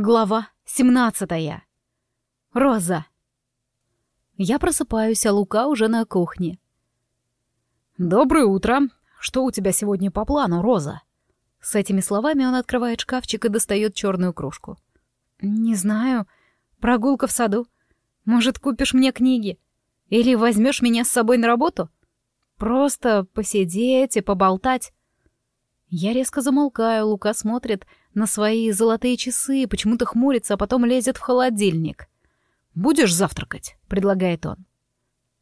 Глава семнадцатая. Роза. Я просыпаюсь, а Лука уже на кухне. «Доброе утро. Что у тебя сегодня по плану, Роза?» С этими словами он открывает шкафчик и достает черную кружку. «Не знаю. Прогулка в саду. Может, купишь мне книги? Или возьмешь меня с собой на работу? Просто посидеть и поболтать». Я резко замолкаю, Лука смотрит на свои золотые часы, почему-то хмурится, а потом лезет в холодильник. «Будешь завтракать?» — предлагает он.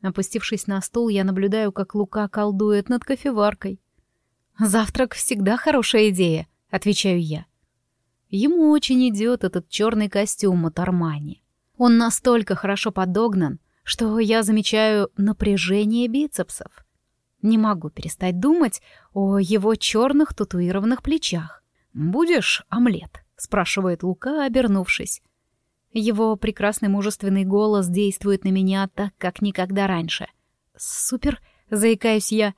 Опустившись на стул, я наблюдаю, как Лука колдует над кофеваркой. «Завтрак всегда хорошая идея», — отвечаю я. Ему очень идет этот черный костюм от Армани. Он настолько хорошо подогнан, что я замечаю напряжение бицепсов. Не могу перестать думать о его черных татуированных плечах. «Будешь омлет?» — спрашивает Лука, обернувшись. Его прекрасный мужественный голос действует на меня так, как никогда раньше. «Супер!» — заикаюсь я.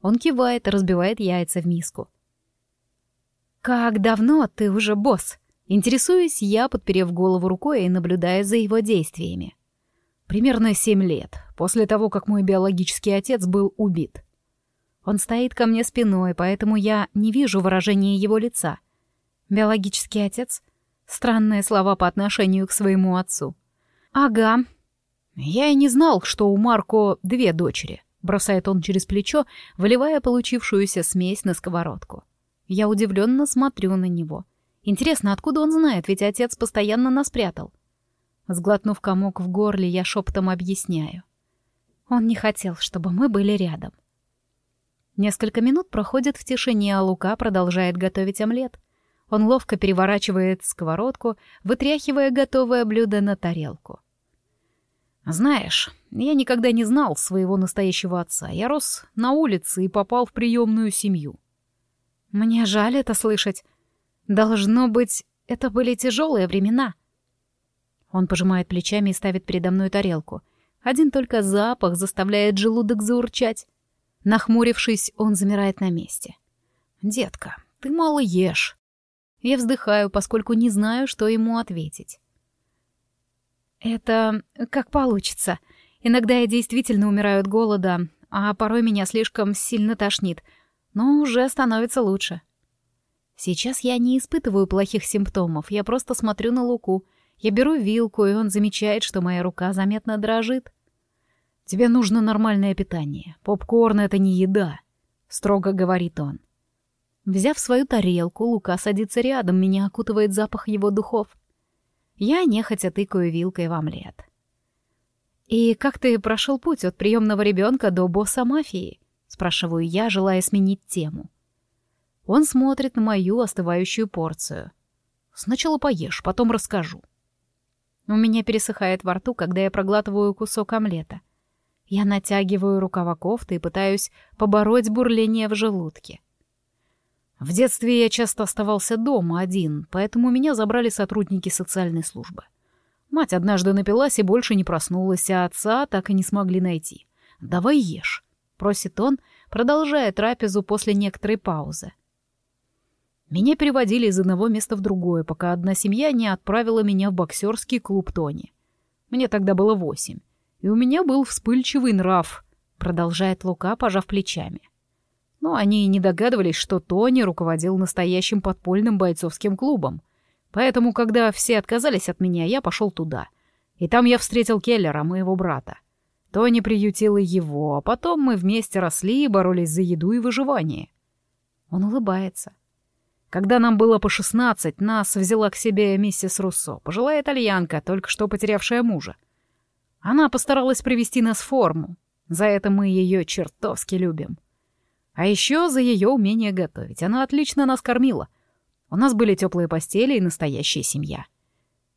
Он кивает и разбивает яйца в миску. «Как давно ты уже босс?» Интересуюсь я, подперев голову рукой и наблюдая за его действиями. Примерно семь лет, после того, как мой биологический отец был убит. Он стоит ко мне спиной, поэтому я не вижу выражения его лица. Биологический отец? Странные слова по отношению к своему отцу. «Ага». «Я и не знал, что у Марко две дочери», — бросает он через плечо, выливая получившуюся смесь на сковородку. Я удивленно смотрю на него. Интересно, откуда он знает, ведь отец постоянно нас прятал. Сглотнув комок в горле, я шепотом объясняю. Он не хотел, чтобы мы были рядом. Несколько минут проходит в тишине, а Лука продолжает готовить омлет. Он ловко переворачивает сковородку, вытряхивая готовое блюдо на тарелку. «Знаешь, я никогда не знал своего настоящего отца. Я рос на улице и попал в приемную семью». «Мне жаль это слышать. Должно быть, это были тяжелые времена». Он пожимает плечами и ставит передо мной тарелку. Один только запах заставляет желудок заурчать. Нахмурившись, он замирает на месте. «Детка, ты мало ешь». Я вздыхаю, поскольку не знаю, что ему ответить. «Это как получится. Иногда я действительно умираю от голода, а порой меня слишком сильно тошнит, но уже становится лучше». Сейчас я не испытываю плохих симптомов, я просто смотрю на Луку — я беру вилку, и он замечает, что моя рука заметно дрожит. «Тебе нужно нормальное питание. Попкорн — это не еда», — строго говорит он. Взяв свою тарелку, Лука садится рядом, меня окутывает запах его духов. Я нехотя тыкаю вилкой в омлет. «И как ты прошел путь от приемного ребенка до босса мафии?» — спрашиваю я, желая сменить тему. Он смотрит на мою остывающую порцию. «Сначала поешь, потом расскажу». У меня пересыхает во рту, когда я проглатываю кусок омлета. Я натягиваю рукава кофты и пытаюсь побороть бурление в желудке. В детстве я часто оставался дома один, поэтому меня забрали сотрудники социальной службы. Мать однажды напилась и больше не проснулась, а отца так и не смогли найти. «Давай ешь», — просит он, продолжая трапезу после некоторой паузы. Меня переводили из одного места в другое, пока одна семья не отправила меня в боксерский клуб Тони. Мне тогда было восемь, и у меня был вспыльчивый нрав, продолжает Лука, пожав плечами. Но они и не догадывались, что Тони руководил настоящим подпольным бойцовским клубом. Поэтому, когда все отказались от меня, я пошел туда. И там я встретил Келлера, моего брата. Тони приютил его, а потом мы вместе росли и боролись за еду и выживание. Он улыбается. Когда нам было по шестнадцать, нас взяла к себе миссис Руссо, пожилая итальянка, только что потерявшая мужа. Она постаралась привести нас в форму. За это мы ее чертовски любим. А еще за ее умение готовить. Она отлично нас кормила. У нас были теплые постели и настоящая семья.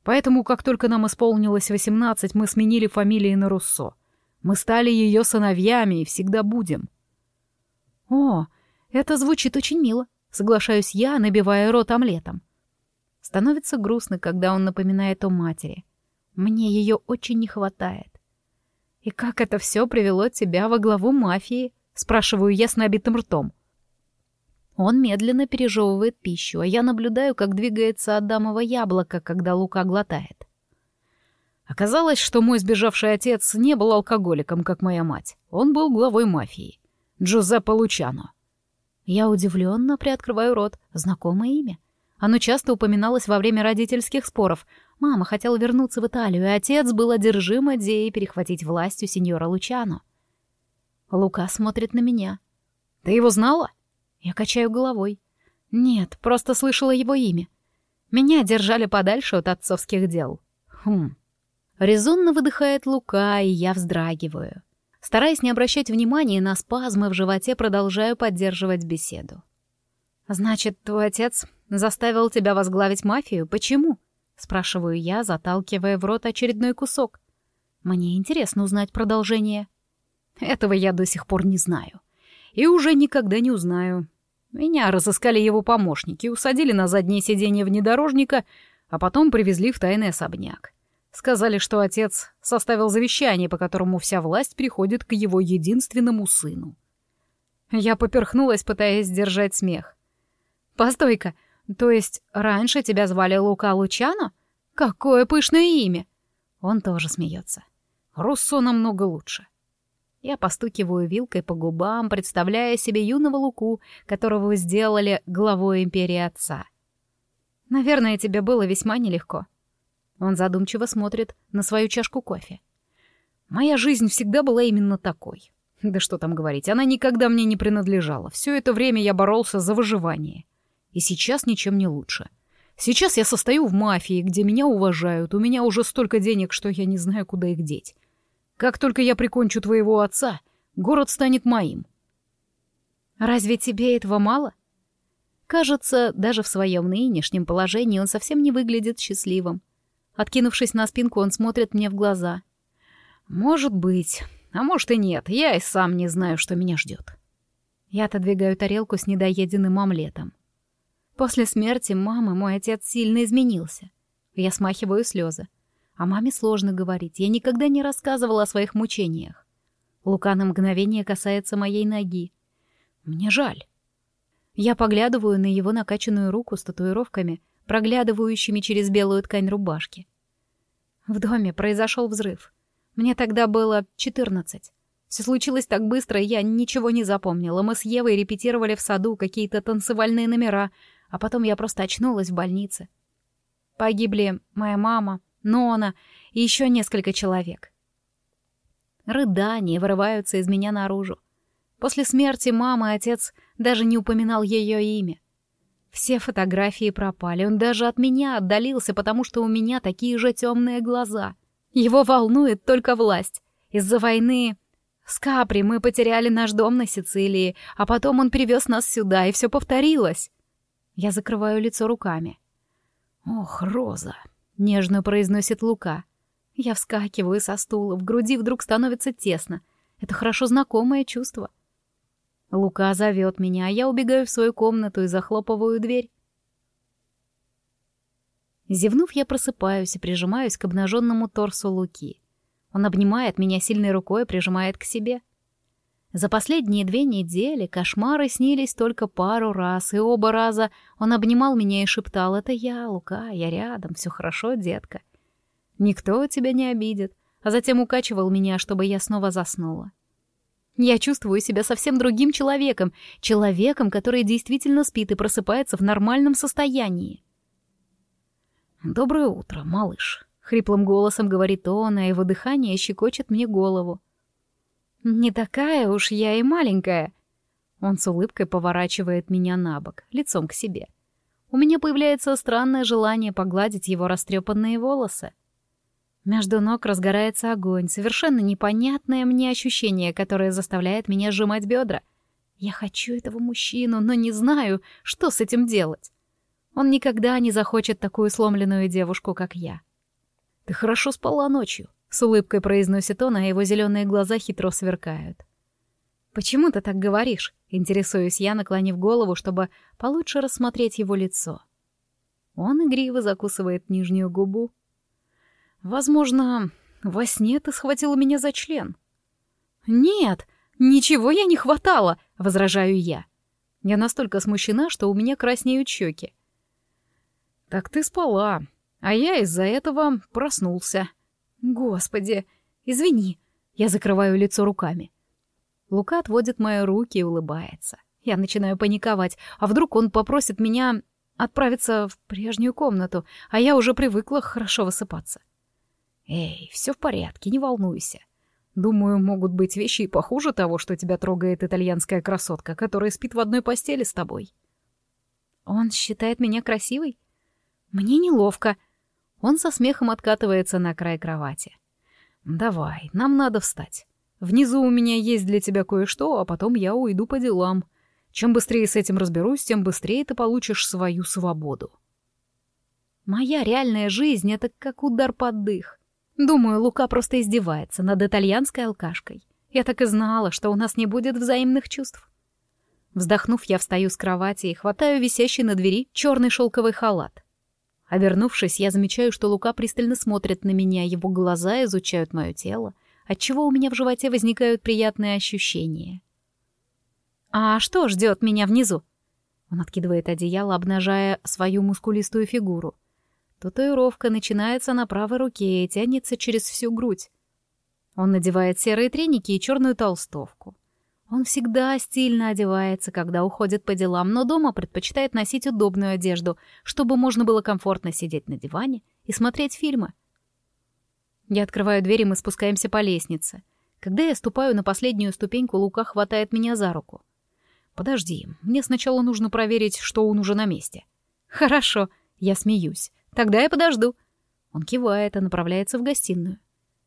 Поэтому, как только нам исполнилось восемнадцать, мы сменили фамилии на Руссо. Мы стали ее сыновьями и всегда будем. О, это звучит очень мило, Соглашаюсь я, набивая рот омлетом. Становится грустно, когда он напоминает о матери. Мне ее очень не хватает. «И как это все привело тебя во главу мафии?» — спрашиваю я с набитым ртом. Он медленно пережевывает пищу, а я наблюдаю, как двигается Адамово яблоко, когда Лука глотает. Оказалось, что мой сбежавший отец не был алкоголиком, как моя мать. Он был главой мафии. Джузеппе Лучано. Я удивленно приоткрываю рот. Знакомое имя. Оно часто упоминалось во время родительских споров. Мама хотела вернуться в Италию, и отец был одержим идеей перехватить власть у сеньора Лучано. Лука смотрит на меня. «Ты его знала?» Я качаю головой. «Нет, просто слышала его имя. Меня держали подальше от отцовских дел». «Хм, Резонно выдыхает Лука, и я вздрагиваю. Стараясь не обращать внимания на спазмы в животе, продолжаю поддерживать беседу. «Значит, твой отец заставил тебя возглавить мафию? Почему?» — спрашиваю я, заталкивая в рот очередной кусок. Мне интересно узнать продолжение. Этого я до сих пор не знаю. И уже никогда не узнаю. Меня разыскали его помощники, усадили на заднее сиденье внедорожника, а потом привезли в тайный особняк. Сказали, что отец составил завещание, по которому вся власть переходит к его единственному сыну. Я поперхнулась, пытаясь сдержать смех. «Постой-ка, то есть раньше тебя звали Лука Лучано? Какое пышное имя!» Он тоже смеется. «Руссо намного лучше». Я постукиваю вилкой по губам, представляя себе юного Луку, которого сделали главой империи отца. «Наверное, тебе было весьма нелегко», он задумчиво смотрит на свою чашку кофе. Моя жизнь всегда была именно такой. Да что там говорить, она никогда мне не принадлежала. Все это время я боролся за выживание. И сейчас ничем не лучше. Сейчас я состою в мафии, где меня уважают, у меня уже столько денег, что я не знаю, куда их деть. Как только я прикончу твоего отца, город станет моим. Разве тебе этого мало? Кажется, даже в своем нынешнем положении он совсем не выглядит счастливым. Откинувшись на спинку, он смотрит мне в глаза. «Может быть. А может и нет. Я и сам не знаю, что меня ждет». Я отодвигаю тарелку с недоеденным омлетом. После смерти мамы мой отец сильно изменился. Я смахиваю слезы. О маме сложно говорить. Я никогда не рассказывала о своих мучениях. Лука на мгновение касается моей ноги. Мне жаль. Я поглядываю на его накачанную руку с татуировками, проглядывающими через белую ткань рубашки. В доме произошел взрыв. Мне тогда было четырнадцать. Все случилось так быстро, я ничего не запомнила. Мы с Евой репетировали в саду какие-то танцевальные номера, а потом я просто очнулась в больнице. Погибли моя мама, Нона и еще несколько человек. Рыдания вырываются из меня наружу. После смерти мамы отец даже не упоминал ее имя. Все фотографии пропали, он даже от меня отдалился, потому что у меня такие же темные глаза. Его волнует только власть. Из-за войны с Капри мы потеряли наш дом на Сицилии, а потом он привез нас сюда, и все повторилось. Я закрываю лицо руками. «Ох, Роза!» — нежно произносит Лука. Я вскакиваю со стула, в груди вдруг становится тесно. Это хорошо знакомое чувство. Лука зовет меня, а я убегаю в свою комнату и захлопываю дверь. Зевнув, я просыпаюсь и прижимаюсь к обнаженному торсу Луки. Он обнимает меня сильной рукой и прижимает к себе. За последние две недели кошмары снились только пару раз, и оба раза он обнимал меня и шептал «Это я, Лука, я рядом, все хорошо, детка». Никто тебя не обидит, а затем укачивал меня, чтобы я снова заснула. Я чувствую себя совсем другим человеком, человеком, который действительно спит и просыпается в нормальном состоянии. «Доброе утро, малыш», — хриплым голосом говорит он, а его дыхание щекочет мне голову. «Не такая уж я и маленькая». Он с улыбкой поворачивает меня на бок, лицом к себе. У меня появляется странное желание погладить его растрепанные волосы. Между ног разгорается огонь, совершенно непонятное мне ощущение, которое заставляет меня сжимать бедра. Я хочу этого мужчину, но не знаю, что с этим делать. Он никогда не захочет такую сломленную девушку, как я. «Ты хорошо спала ночью», — с улыбкой произносит он, а его зеленые глаза хитро сверкают. «Почему ты так говоришь?» — интересуюсь я, наклонив голову, чтобы получше рассмотреть его лицо. Он игриво закусывает нижнюю губу, Возможно, во сне ты схватила меня за член. Нет, ничего я не хватала, возражаю я. Я настолько смущена, что у меня краснеют щеки. «Так ты спала, а я из-за этого проснулся». «Господи, извини». Я закрываю лицо руками. Лука отводит мои руки и улыбается. Я начинаю паниковать. А вдруг он попросит меня отправиться в прежнюю комнату, а я уже привыкла хорошо высыпаться. Эй, все в порядке, не волнуйся. Думаю, могут быть вещи и похуже того, что тебя трогает итальянская красотка, которая спит в одной постели с тобой. Он считает меня красивой? Мне неловко. Он со смехом откатывается на край кровати. Давай, нам надо встать. Внизу у меня есть для тебя кое-что, а потом я уйду по делам. Чем быстрее с этим разберусь, тем быстрее ты получишь свою свободу. Моя реальная жизнь — это как удар под дых. Думаю, Лука просто издевается над итальянской алкашкой. Я так и знала, что у нас не будет взаимных чувств. Вздохнув, я встаю с кровати и хватаю висящий на двери черный шелковый халат. Обернувшись, я замечаю, что Лука пристально смотрит на меня, его глаза изучают мое тело, отчего у меня в животе возникают приятные ощущения. «А что ждет меня внизу?» Он откидывает одеяло, обнажая свою мускулистую фигуру. Татуировка начинается на правой руке и тянется через всю грудь. Он надевает серые треники и черную толстовку. Он всегда стильно одевается, когда уходит по делам, но дома предпочитает носить удобную одежду, чтобы можно было комфортно сидеть на диване и смотреть фильмы. Я открываю дверь, и мы спускаемся по лестнице. Когда я ступаю на последнюю ступеньку, Лука хватает меня за руку. «Подожди, мне сначала нужно проверить, что он уже на месте». «Хорошо», — я смеюсь. Тогда я подожду». Он кивает и направляется в гостиную.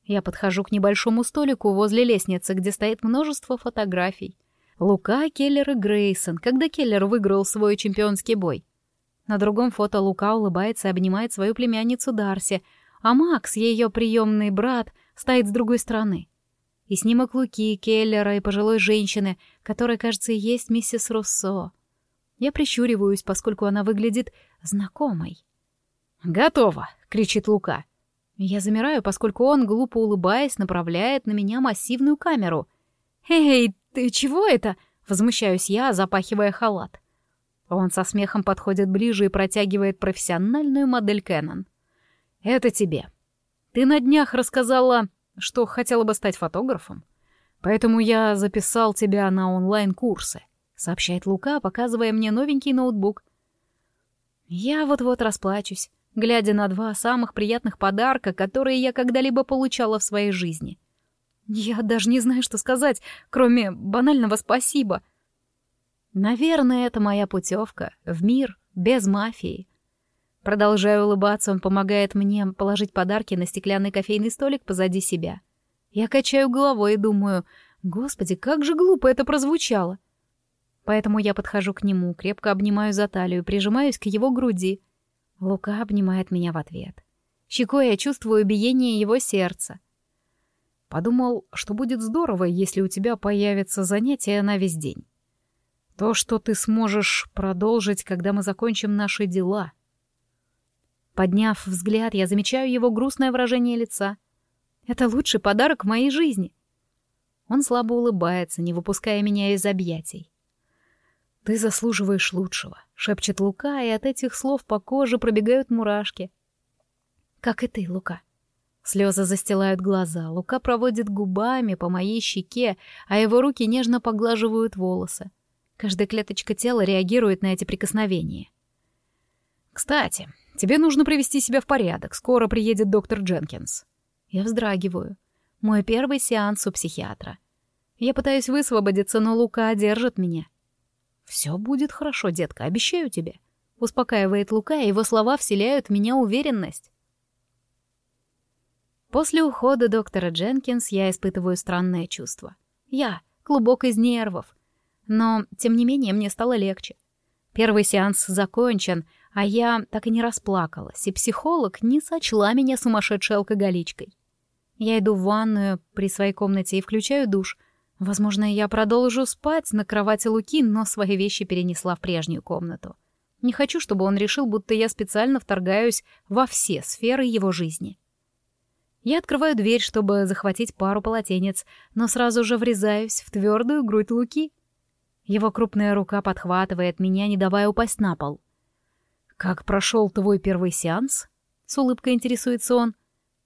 Я подхожу к небольшому столику возле лестницы, где стоит множество фотографий. Лука, Келлер и Грейсон, когда Келлер выиграл свой чемпионский бой. На другом фото Лука улыбается и обнимает свою племянницу Дарси, а Макс, ее приемный брат, стоит с другой стороны. И снимок Луки, Келлера и пожилой женщины, которая, кажется, и есть миссис Руссо. Я прищуриваюсь, поскольку она выглядит знакомой. «Готово!» — кричит Лука. Я замираю, поскольку он, глупо улыбаясь, направляет на меня массивную камеру. «Эй, ты чего это?» — возмущаюсь я, запахивая халат. Он со смехом подходит ближе и протягивает профессиональную модель Canon. «Это тебе. Ты на днях рассказала, что хотела бы стать фотографом. Поэтому я записал тебя на онлайн-курсы», — сообщает Лука, показывая мне новенький ноутбук. Я вот-вот расплачусь глядя на два самых приятных подарка, которые я когда-либо получала в своей жизни. Я даже не знаю, что сказать, кроме банального спасибо. Наверное, это моя путевка в мир без мафии. Продолжая улыбаться, он помогает мне положить подарки на стеклянный кофейный столик позади себя. Я качаю головой и думаю, господи, как же глупо это прозвучало. Поэтому я подхожу к нему, крепко обнимаю за талию, прижимаюсь к его груди — Лука обнимает меня в ответ. Щекой я чувствую биение его сердца. Подумал, что будет здорово, если у тебя появится занятие на весь день. То, что ты сможешь продолжить, когда мы закончим наши дела. Подняв взгляд, я замечаю его грустное выражение лица. Это лучший подарок в моей жизни. Он слабо улыбается, не выпуская меня из объятий. «Ты заслуживаешь лучшего», — шепчет Лука, и от этих слов по коже пробегают мурашки. «Как и ты, Лука». Слезы застилают глаза, Лука проводит губами по моей щеке, а его руки нежно поглаживают волосы. Каждая клеточка тела реагирует на эти прикосновения. «Кстати, тебе нужно привести себя в порядок, скоро приедет доктор Дженкинс». Я вздрагиваю. Мой первый сеанс у психиатра. Я пытаюсь высвободиться, но Лука держит меня. «Все будет хорошо, детка, обещаю тебе», — успокаивает Лука, и его слова вселяют в меня уверенность. После ухода доктора Дженкинс я испытываю странное чувство. Я — клубок из нервов. Но, тем не менее, мне стало легче. Первый сеанс закончен, а я так и не расплакалась, и психолог не сочла меня сумасшедшей алкоголичкой. Я иду в ванную при своей комнате и включаю душ — Возможно, я продолжу спать на кровати Луки, но свои вещи перенесла в прежнюю комнату. Не хочу, чтобы он решил, будто я специально вторгаюсь во все сферы его жизни. Я открываю дверь, чтобы захватить пару полотенец, но сразу же врезаюсь в твердую грудь Луки. Его крупная рука подхватывает меня, не давая упасть на пол. «Как прошел твой первый сеанс?» — с улыбкой интересуется он.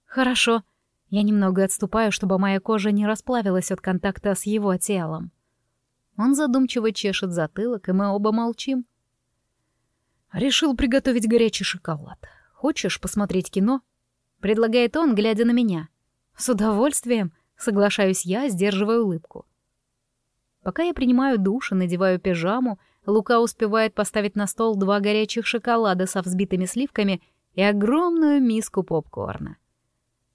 «Хорошо». Я немного отступаю, чтобы моя кожа не расплавилась от контакта с его телом. Он задумчиво чешет затылок, и мы оба молчим. «Решил приготовить горячий шоколад. Хочешь посмотреть кино?» — предлагает он, глядя на меня. «С удовольствием», — соглашаюсь я, сдерживая улыбку. Пока я принимаю душ и надеваю пижаму, Лука успевает поставить на стол два горячих шоколада со взбитыми сливками и огромную миску попкорна.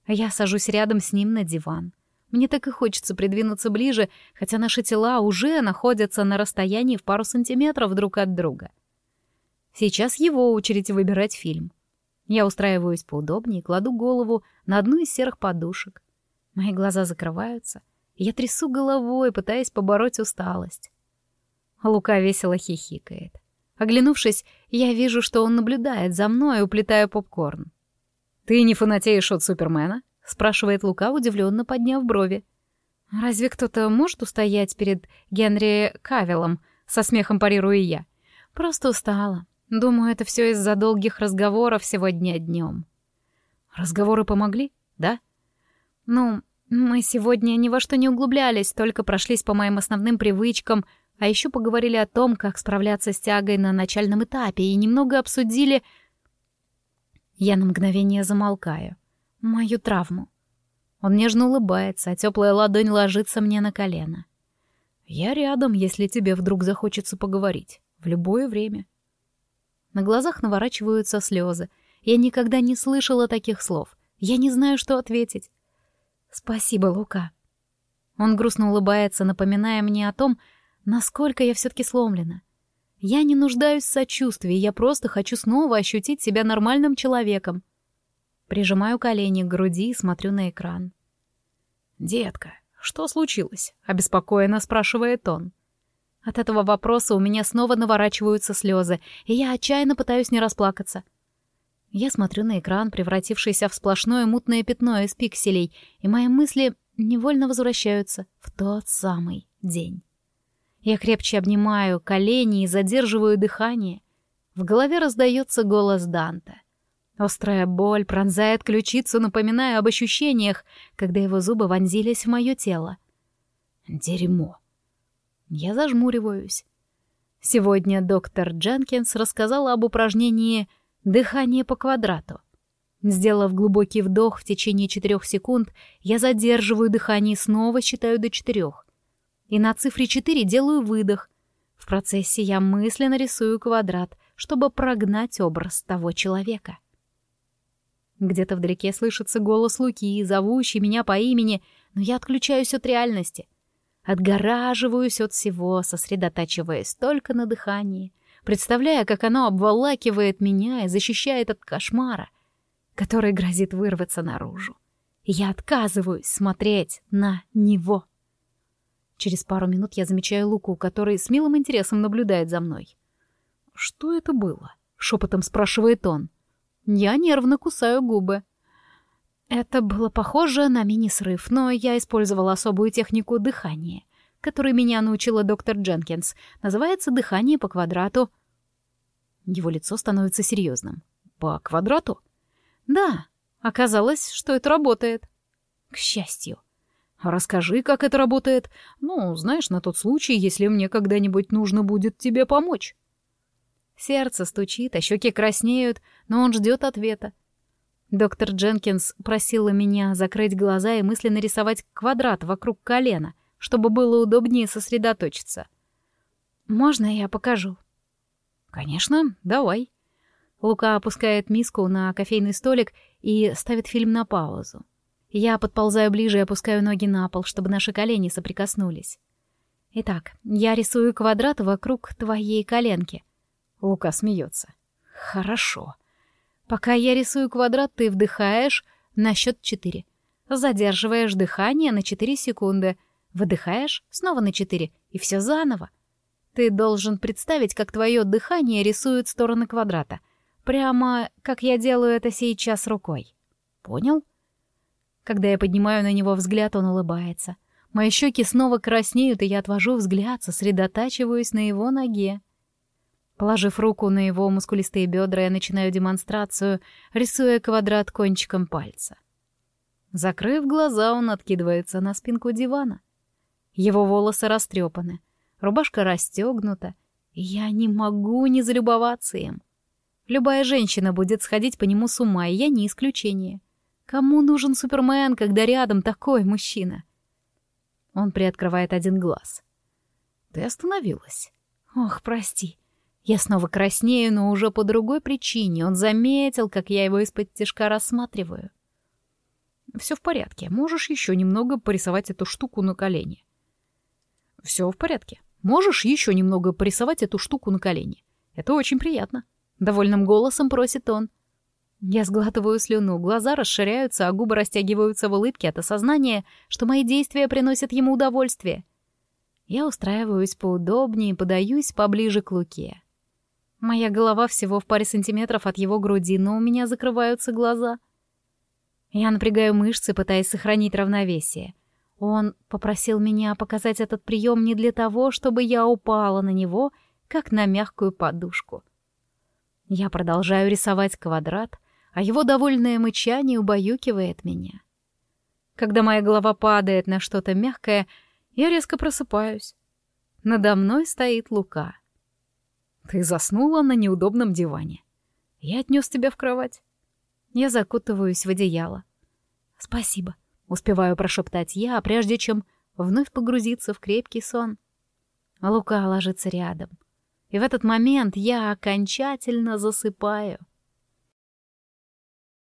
Я сажусь рядом с ним на диван. Мне так и хочется придвинуться ближе, хотя наши тела уже находятся на расстоянии в пару сантиметров друг от друга. Сейчас его очередь выбирать фильм. Я устраиваюсь поудобнее, кладу голову на одну из серых подушек. Мои глаза закрываются, я трясу головой, пытаясь побороть усталость. Лука весело хихикает. Оглянувшись, я вижу, что он наблюдает за мной, уплетая попкорн. «Ты не фанатеешь от Супермена?» — спрашивает Лука, удивленно подняв брови. «Разве кто-то может устоять перед Генри Кавиллом?» — со смехом парирую я. «Просто устала. Думаю, это все из-за долгих разговоров сегодня днем». «Разговоры помогли, да?» «Ну, мы сегодня ни во что не углублялись, только прошлись по моим основным привычкам, а еще поговорили о том, как справляться с тягой на начальном этапе, и немного обсудили...» Я на мгновение замолкаю мою травму. Он нежно улыбается, а теплая ладонь ложится мне на колено. Я рядом, если тебе вдруг захочется поговорить. В любое время. На глазах наворачиваются слезы. Я никогда не слышала таких слов. Я не знаю, что ответить. Спасибо, Лука. Он грустно улыбается, напоминая мне о том, насколько я все-таки сломлена. Я не нуждаюсь в сочувствии, я просто хочу снова ощутить себя нормальным человеком. Прижимаю колени к груди и смотрю на экран. «Детка, что случилось?» — обеспокоенно спрашивает он. От этого вопроса у меня снова наворачиваются слезы, и я отчаянно пытаюсь не расплакаться. Я смотрю на экран, превратившийся в сплошное мутное пятно из пикселей, и мои мысли невольно возвращаются в тот самый день. Я крепче обнимаю колени и задерживаю дыхание. В голове раздается голос Данта. Острая боль пронзает ключицу, напоминая об ощущениях, когда его зубы вонзились в мое тело. Дерьмо. Я зажмуриваюсь. Сегодня доктор Дженкинс рассказала об упражнении «Дыхание по квадрату». Сделав глубокий вдох в течение четырех секунд, я задерживаю дыхание и снова считаю до четырех. И на цифре четыре делаю выдох. В процессе я мысленно рисую квадрат, чтобы прогнать образ того человека. Где-то вдалеке слышится голос Луки, зовущий меня по имени, но я отключаюсь от реальности. Отгораживаюсь от всего, сосредотачиваясь только на дыхании, представляя, как оно обволакивает меня и защищает от кошмара, который грозит вырваться наружу. я отказываюсь смотреть на него. Через пару минут я замечаю Луку, который с милым интересом наблюдает за мной. «Что это было?» — шепотом спрашивает он. Я нервно кусаю губы. Это было похоже на мини-срыв, но я использовала особую технику дыхания, которой меня научила доктор Дженкинс. Называется «дыхание по квадрату». Его лицо становится серьезным. «По квадрату?» «Да, оказалось, что это работает». «К счастью». «Расскажи, как это работает. Ну, знаешь, на тот случай, если мне когда-нибудь нужно будет тебе помочь». Сердце стучит, а щеки краснеют, но он ждет ответа. Доктор Дженкинс просила меня закрыть глаза и мысленно рисовать квадрат вокруг колена, чтобы было удобнее сосредоточиться. «Можно я покажу?» «Конечно, давай». Лука опускает миску на кофейный столик и ставит фильм на паузу. Я подползаю ближе и опускаю ноги на пол, чтобы наши колени соприкоснулись. Итак, я рисую квадрат вокруг твоей коленки — Лука смеется. Хорошо. Пока я рисую квадрат, ты вдыхаешь на счет четыре. Задерживаешь дыхание на четыре секунды. Выдыхаешь снова на четыре. И все заново. Ты должен представить, как твое дыхание рисует стороны квадрата. Прямо как я делаю это сейчас рукой. Понял? Когда я поднимаю на него взгляд, он улыбается. Мои щеки снова краснеют, и я отвожу взгляд, сосредотачиваюсь на его ноге. Положив руку на его мускулистые бедра, я начинаю демонстрацию, рисуя квадрат кончиком пальца. Закрыв глаза, он откидывается на спинку дивана. Его волосы растрепаны, рубашка расстегнута, и я не могу не залюбоваться им. Любая женщина будет сходить по нему с ума, и я не исключение. Кому нужен Супермен, когда рядом такой мужчина? Он приоткрывает один глаз. Ты остановилась. Ох, прости. Я снова краснею, но уже по другой причине. Он заметил, как я его из-под тяжка рассматриваю. Все в порядке. Можешь еще немного порисовать эту штуку на колени. Все в порядке. Можешь еще немного порисовать эту штуку на колени. Это очень приятно. Довольным голосом просит он. Я сглатываю слюну, глаза расширяются, а губы растягиваются в улыбке от осознания, что мои действия приносят ему удовольствие. Я устраиваюсь поудобнее и подаюсь поближе к Луке. Моя голова всего в паре сантиметров от его груди, но у меня закрываются глаза. Я напрягаю мышцы, пытаясь сохранить равновесие. Он попросил меня показать этот прием не для того, чтобы я упала на него, как на мягкую подушку. Я продолжаю рисовать квадрат, а его довольное мычание убаюкивает меня. Когда моя голова падает на что-то мягкое, я резко просыпаюсь. Надо мной стоит Лука — ты заснула на неудобном диване. Я отнес тебя в кровать. Я закутываюсь в одеяло. Спасибо. Успеваю прошептать я, прежде чем вновь погрузиться в крепкий сон. Лука ложится рядом. И в этот момент я окончательно засыпаю —